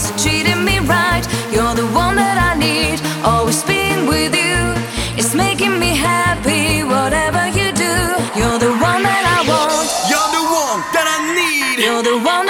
cause you're treating me right. You're the one that I need, always being with you. It's making me happy, whatever you do. You're the one that I want. You're the one that I need. You're the one.